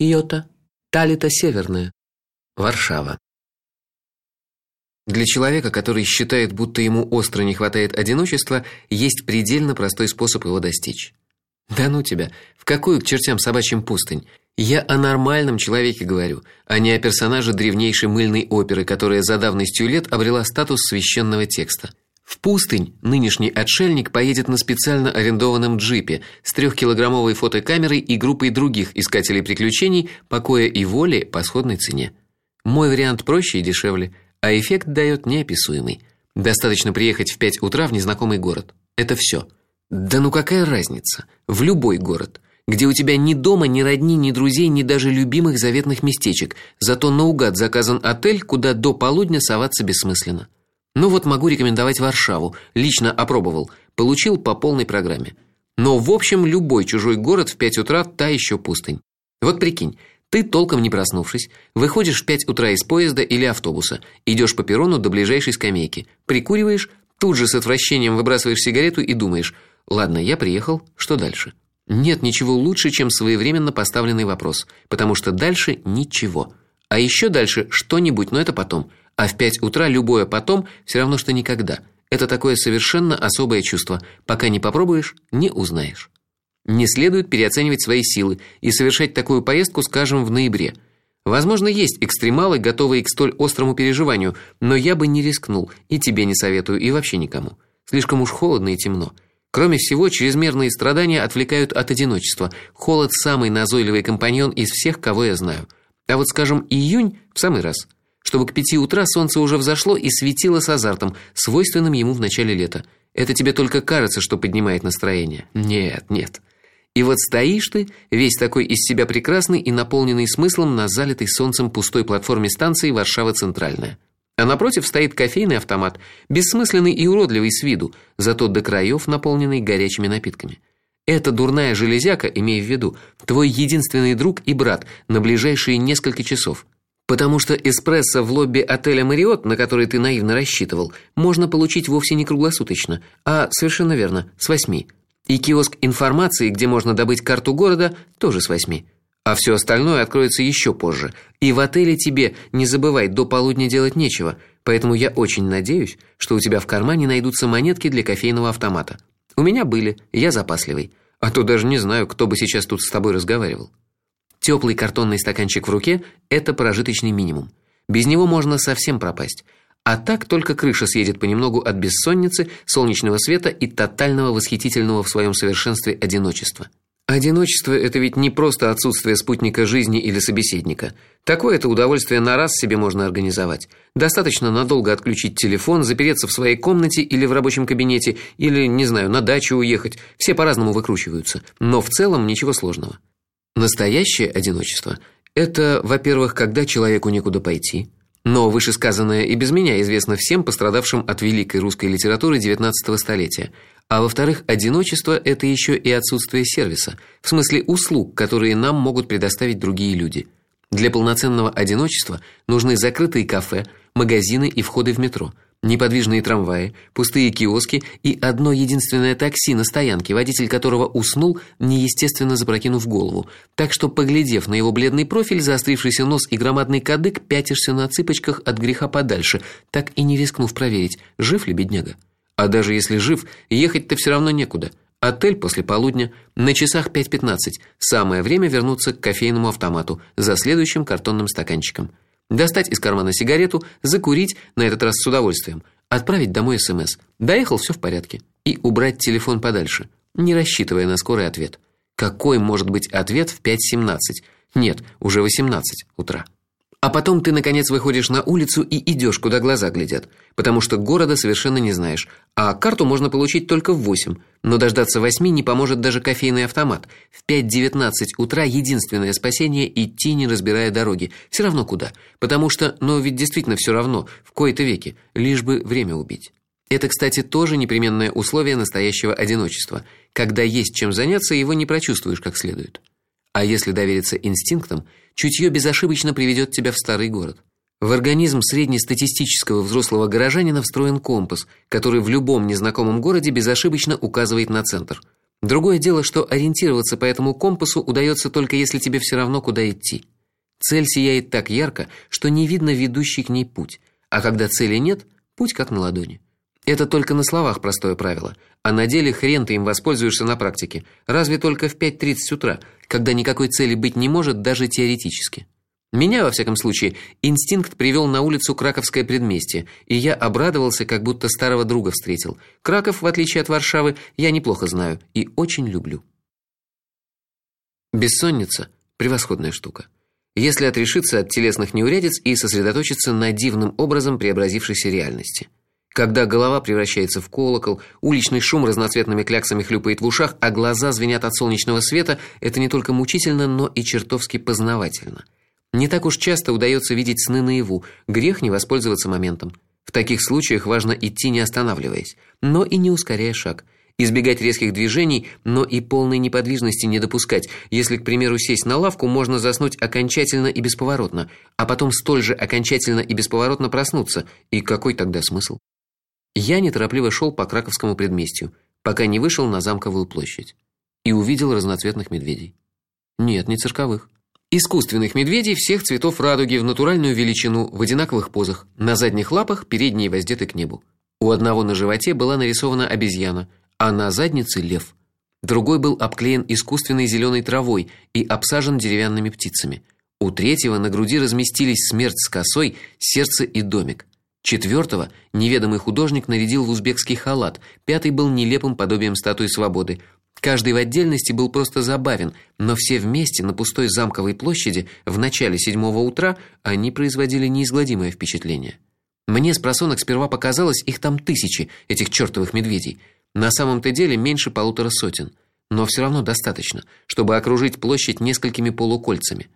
Йота, Талита Северная, Варшава. Для человека, который считает, будто ему остро не хватает одиночества, есть предельно простой способ его достичь. Да ну тебя, в какую к чертям собачьим пустынь? Я о нормальном человеке говорю, а не о персонаже древнейшей мыльной оперы, которая за давностью лет обрела статус священного текста. В пустынь нынешний отшельник поедет на специально арендованном джипе с трехкилограммовой фотокамерой и группой других искателей приключений, покоя и воли по сходной цене. Мой вариант проще и дешевле, а эффект дает неописуемый. Достаточно приехать в 5 утра в незнакомый город. Это все. Да ну какая разница? В любой город, где у тебя ни дома, ни родни, ни друзей, ни даже любимых заветных местечек, зато наугад заказан отель, куда до полудня соваться бессмысленно. Ну вот могу рекомендовать Варшаву. Лично опробовал, получил по полной программе. Но в общем любой чужой город в 5 утра та еще пустынь. Вот прикинь, ты толком не проснувшись, выходишь в 5 утра из поезда или автобуса, идешь по перрону до ближайшей скамейки, прикуриваешь, тут же с отвращением выбрасываешь сигарету и думаешь: "Ладно, я приехал, что дальше?" Нет ничего лучше, чем своевременно поставленный вопрос, потому что дальше ничего. А еще дальше что-нибудь, но это потом. А в пять утра любое потом все равно что никогда. Это такое совершенно особое чувство. Пока не попробуешь, не узнаешь. Не следует переоценивать свои силы и совершать такую поездку, скажем, в ноябре. Возможно, есть экстремалы, готовые к столь острому переживанию, но я бы не рискнул, и тебе не советую, и вообще никому. Слишком уж холодно и темно. Кроме всего, чрезмерные страдания отвлекают от одиночества. Холод самый назойливый компаньон из всех, кого я знаю. А вот, скажем, июнь в самый раз чтобы к пяти утра солнце уже взошло и светило с азартом, свойственным ему в начале лета. Это тебе только кажется, что поднимает настроение. Нет, нет. И вот стоишь ты, весь такой из себя прекрасный и наполненный смыслом на залитой солнцем пустой платформе станции Варшава Центральная. А напротив стоит кофейный автомат, бессмысленный и уродливый с виду, зато до краев наполненный горячими напитками. Эта дурная железяка, имей в виду, твой единственный друг и брат на ближайшие несколько часов. Потому что эспрессо в лобби отеля Marriott, на который ты наивно рассчитывал, можно получить вовсе не круглосуточно, а совершенно верно, с восьми. И киоск информации, где можно добыть карту города, тоже с восьми. А все остальное откроется еще позже. И в отеле тебе, не забывай, до полудня делать нечего. Поэтому я очень надеюсь, что у тебя в кармане найдутся монетки для кофейного автомата. У меня были, я запасливый. А то даже не знаю, кто бы сейчас тут с тобой разговаривал. Теплый картонный стаканчик в руке это прожиточный минимум. Без него можно совсем пропасть. А так только крыша съедет понемногу от бессонницы, солнечного света и тотального восхитительного в своем совершенстве одиночества. Одиночество это ведь не просто отсутствие спутника жизни или собеседника. Такое это удовольствие на раз себе можно организовать. Достаточно надолго отключить телефон, запереться в своей комнате или в рабочем кабинете, или, не знаю, на дачу уехать. Все по-разному выкручиваются, но в целом ничего сложного. Настоящее одиночество это, во-первых, когда человеку некуда пойти, но вышесказанное и без меня известно всем пострадавшим от великой русской литературы XIX столетия. А во-вторых, одиночество это еще и отсутствие сервиса, в смысле услуг, которые нам могут предоставить другие люди. Для полноценного одиночества нужны закрытые кафе, магазины и входы в метро неподвижные трамваи, пустые киоски и одно единственное такси на стоянке, водитель которого уснул, неестественно запрокинув голову. Так что, поглядев на его бледный профиль, заострившийся нос и громадный кадык, пятишься на цыпочках от греха подальше, так и не рискнув проверить, жив ли бедняга. А даже если жив, ехать-то все равно некуда. Отель после полудня, на часах 5:15. Самое время вернуться к кофейному автомату за следующим картонным стаканчиком достать из кармана сигарету, закурить, на этот раз с удовольствием, отправить домой СМС. Доехал, все в порядке, и убрать телефон подальше, не рассчитывая на скорый ответ. Какой может быть ответ в 5:17? Нет, уже 18 утра. А потом ты наконец выходишь на улицу и идешь, куда глаза глядят, потому что города совершенно не знаешь. А карту можно получить только в 8, но дождаться восьми не поможет даже кофейный автомат. В 5:19 утра единственное спасение идти, не разбирая дороги. Все равно куда? Потому что, ну ведь действительно все равно, в кои-то веки, лишь бы время убить. Это, кстати, тоже непременное условие настоящего одиночества. Когда есть чем заняться, его не прочувствуешь как следует. А если довериться инстинктам, чутье безошибочно приведет тебя в старый город. В организм среднестатистического взрослого горожанина встроен компас, который в любом незнакомом городе безошибочно указывает на центр. Другое дело, что ориентироваться по этому компасу удается только если тебе все равно куда идти. Цель сияет так ярко, что не видно ведущий к ней путь, а когда цели нет, путь как на ладони. Это только на словах простое правило, а на деле хрен ты им воспользуешься на практике. Разве только в 5:30 утра, когда никакой цели быть не может даже теоретически. Меня во всяком случае инстинкт привел на улицу Краковское предместье, и я обрадовался, как будто старого друга встретил. Краков, в отличие от Варшавы, я неплохо знаю и очень люблю. Бессонница превосходная штука. Если отрешиться от телесных неурядиц и сосредоточиться на дивным образом преобразившейся реальности. Когда голова превращается в колокол, уличный шум разноцветными кляксами хлюпает в ушах, а глаза звенят от солнечного света, это не только мучительно, но и чертовски познавательно. Не так уж часто удается видеть сны наяву. Грех не воспользоваться моментом. В таких случаях важно идти не останавливаясь, но и не ускоряя шаг. Избегать резких движений, но и полной неподвижности не допускать. Если, к примеру, сесть на лавку, можно заснуть окончательно и бесповоротно, а потом столь же окончательно и бесповоротно проснуться. И какой тогда смысл? Я неторопливо шел по Краковскому предместью, пока не вышел на Замковую площадь и увидел разноцветных медведей. Нет, не цирковых. Искусственных медведей всех цветов радуги в натуральную величину, в одинаковых позах. На задних лапах передние воздеты к небу. У одного на животе была нарисована обезьяна, а на заднице лев. Другой был обклеен искусственной зеленой травой и обсажен деревянными птицами. У третьего на груди разместились смерть с косой, сердце и домик. Четвертого неведомый художник нарядил в узбекский халат. Пятый был нелепым подобием статуи свободы. Каждый в отдельности был просто забавен, но все вместе на пустой замковой площади в начале седьмого утра они производили неизгладимое впечатление. Мне с просонок сперва показалось, их там тысячи, этих чертовых медведей. На самом-то деле меньше полутора сотен, но все равно достаточно, чтобы окружить площадь несколькими полукольцами.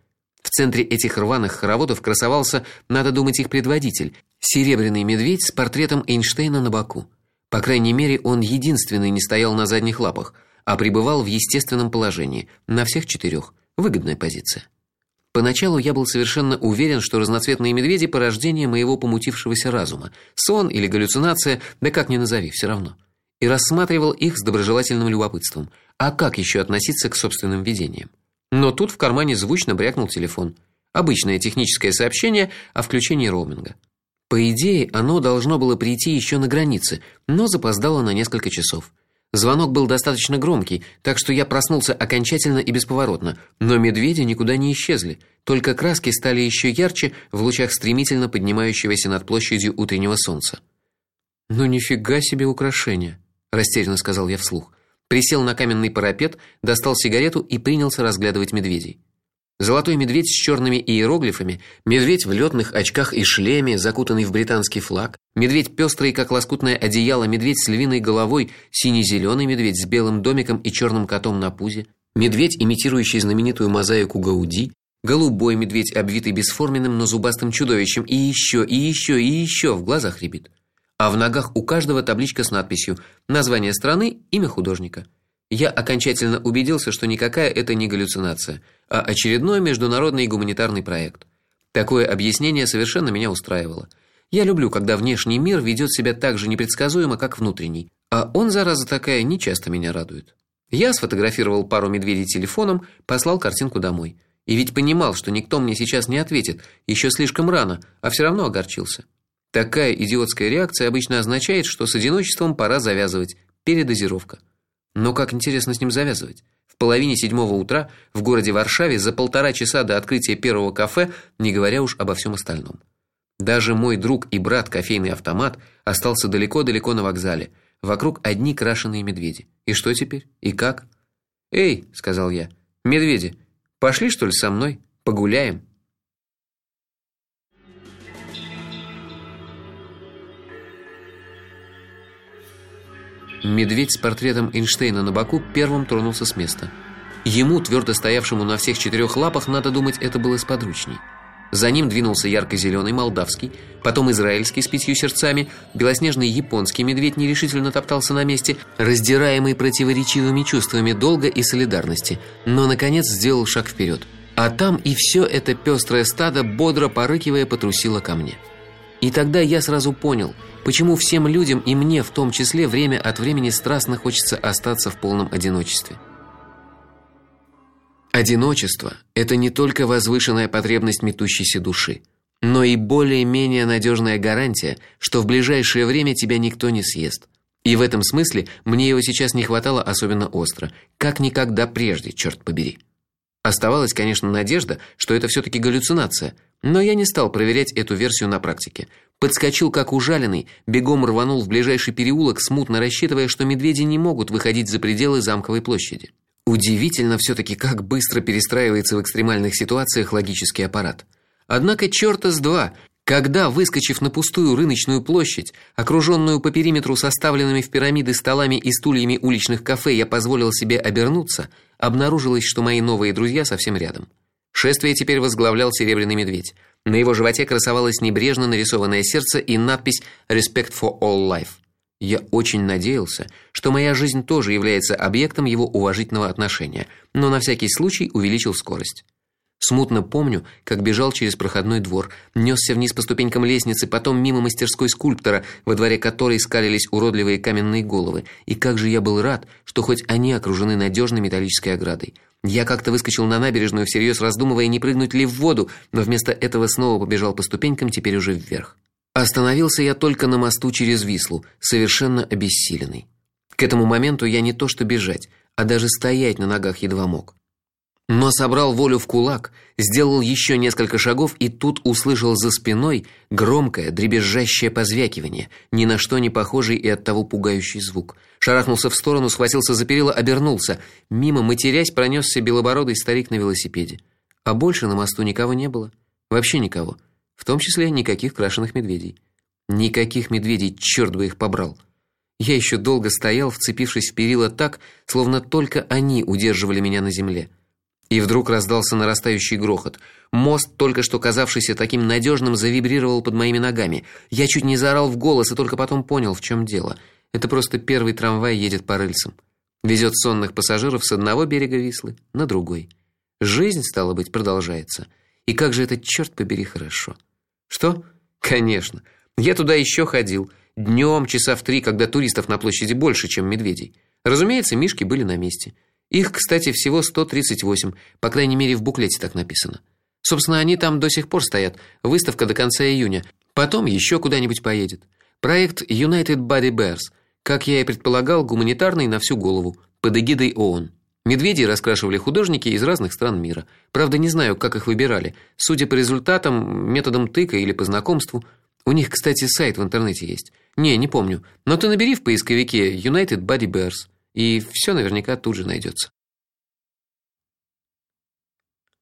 В центре этих рваных хороводов красовался, надо думать, их предводитель серебряный медведь с портретом Эйнштейна на боку. По крайней мере, он единственный не стоял на задних лапах а пребывал в естественном положении на всех четырех. Выгодная позиция. Поначалу я был совершенно уверен, что разноцветные медведи порождение моего помутившегося разума, сон или галлюцинация, да как ни назови, все равно. И рассматривал их с доброжелательным любопытством. А как еще относиться к собственным видениям? Но тут в кармане звучно брякнул телефон. Обычное техническое сообщение о включении роуминга. По идее, оно должно было прийти еще на границе, но запоздало на несколько часов. Звонок был достаточно громкий, так что я проснулся окончательно и бесповоротно, но медведи никуда не исчезли, только краски стали еще ярче в лучах стремительно поднимающегося над площадью утреннего солнца. Ну нифига себе украшение, растерянно сказал я вслух. Присел на каменный парапет, достал сигарету и принялся разглядывать медведей. Золотой медведь с черными иероглифами, медведь в летных очках и шлеме, закутанный в британский флаг, медведь пестрый, как лоскутное одеяло, медведь с львиной головой, сине зеленый медведь с белым домиком и черным котом на пузе, медведь, имитирующий знаменитую мозаику Гауди, голубой медведь, обвитый бесформенным, но зубастым чудовищем, и еще, и еще, и еще в глазах рябит. А в ногах у каждого табличка с надписью: название страны, имя художника я окончательно убедился, что никакая это не галлюцинация, а очередной международный гуманитарный проект. Такое объяснение совершенно меня устраивало. Я люблю, когда внешний мир ведет себя так же непредсказуемо, как внутренний, а он зараза такая не часто меня радует. Я сфотографировал пару медведей телефоном, послал картинку домой. И ведь понимал, что никто мне сейчас не ответит, еще слишком рано, а все равно огорчился. Такая идиотская реакция обычно означает, что с одиночеством пора завязывать. Передозировка. Но как интересно с ним завязывать? В половине седьмого утра в городе Варшаве за полтора часа до открытия первого кафе, не говоря уж обо всем остальном. Даже мой друг и брат кофейный автомат остался далеко-далеко на вокзале. Вокруг одни крашеные медведи. И что теперь? И как? "Эй", сказал я. "Медведи, пошли что ли со мной, погуляем?" Медведь с портретом Эйнштейна на боку первым тронулся с места. Ему, твердо стоявшему на всех четырех лапах, надо думать, это было сподручней. За ним двинулся ярко зеленый молдавский, потом израильский с пятью сердцами, белоснежный японский медведь нерешительно топтался на месте, раздираемый противоречивыми чувствами долга и солидарности, но наконец сделал шаг вперед. А там и все это пестрое стадо бодро порыкивая потрусило ко мне. И тогда я сразу понял, почему всем людям и мне в том числе время от времени страстно хочется остаться в полном одиночестве. Одиночество это не только возвышенная потребность метущейся души, но и более-менее надежная гарантия, что в ближайшее время тебя никто не съест. И в этом смысле мне его сейчас не хватало особенно остро, как никогда прежде, черт побери. Оставалась, конечно, надежда, что это все таки галлюцинация, но я не стал проверять эту версию на практике. Подскочил как ужаленный, бегом рванул в ближайший переулок, смутно рассчитывая, что медведи не могут выходить за пределы замковой площади. Удивительно все таки как быстро перестраивается в экстремальных ситуациях логический аппарат. Однако чёрта с два, когда, выскочив на пустую рыночную площадь, окружённую по периметру составленными в пирамиды столами и стульями уличных кафе, я позволил себе обернуться, обнаружилось, что мои новые друзья совсем рядом. Шествие теперь возглавлял серебряный медведь. На его животе красовалось небрежно нарисованное сердце и надпись Respect for all life. Я очень надеялся, что моя жизнь тоже является объектом его уважительного отношения, но на всякий случай увеличил скорость. Смутно помню, как бежал через проходной двор, нёсся вниз по ступенькам лестницы, потом мимо мастерской скульптора, во дворе которой скалились уродливые каменные головы, и как же я был рад, что хоть они окружены надежной металлической оградой. Я как-то выскочил на набережную, всерьез раздумывая, не прыгнуть ли в воду, но вместо этого снова побежал по ступенькам, теперь уже вверх. Остановился я только на мосту через Вислу, совершенно обессиленный. К этому моменту я не то что бежать, а даже стоять на ногах едва мог. Но собрал волю в кулак, сделал еще несколько шагов и тут услышал за спиной громкое дребезжащее позвякивание, ни на что не похожий и оттого пугающий звук. Шарахнулся в сторону, схватился за перила, обернулся. Мимо, матерясь, пронесся белобородый старик на велосипеде. А больше на мосту никого не было. Вообще никого. В том числе никаких крашеных медведей. Никаких медведей, черт бы их побрал. Я еще долго стоял, вцепившись в перила так, словно только они удерживали меня на земле. И вдруг раздался нарастающий грохот. Мост, только что казавшийся таким надежным, завибрировал под моими ногами. Я чуть не заорал в голос и только потом понял, в чем дело. Это просто первый трамвай едет по рельсам. Везет сонных пассажиров с одного берега Вислы на другой. Жизнь стало быть продолжается. И как же это черт побери хорошо. Что? Конечно. Я туда еще ходил днем часа в три, когда туристов на площади больше, чем медведей. Разумеется, мишки были на месте. Их, кстати, всего 138, по крайней мере, в буклете так написано. Собственно, они там до сих пор стоят. Выставка до конца июня. Потом еще куда-нибудь поедет. Проект United Body Bears, как я и предполагал, гуманитарный на всю голову, под эгидой ООН. Медведей раскрашивали художники из разных стран мира. Правда, не знаю, как их выбирали. Судя по результатам, методом тыка или по знакомству. У них, кстати, сайт в интернете есть. Не, не помню. Но ты набери в поисковике United Body Bears и все наверняка тут же найдется.